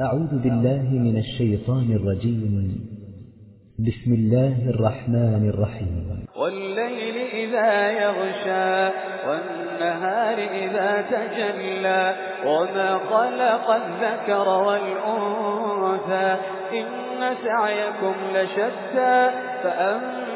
أعوذ بالله من الشيطان الرجيم. بسم الله الرحمن الرحيم. والليل إذا يغشى والنهار إذا تجلى وما خلق الذكر والأنثى إن سعيكم لشتى فأما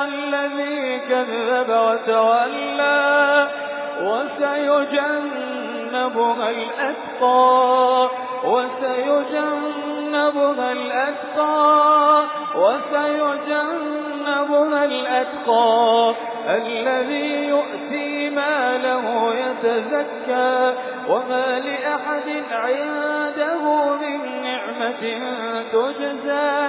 الأشقى الذي كذب وتولى وسيجنبها الأتقى وسيجنبها الأتقى وسيجنبها الأتقى. الذي يؤتي ماله يتزكى وما لأحد عنده من نعمة تجزى.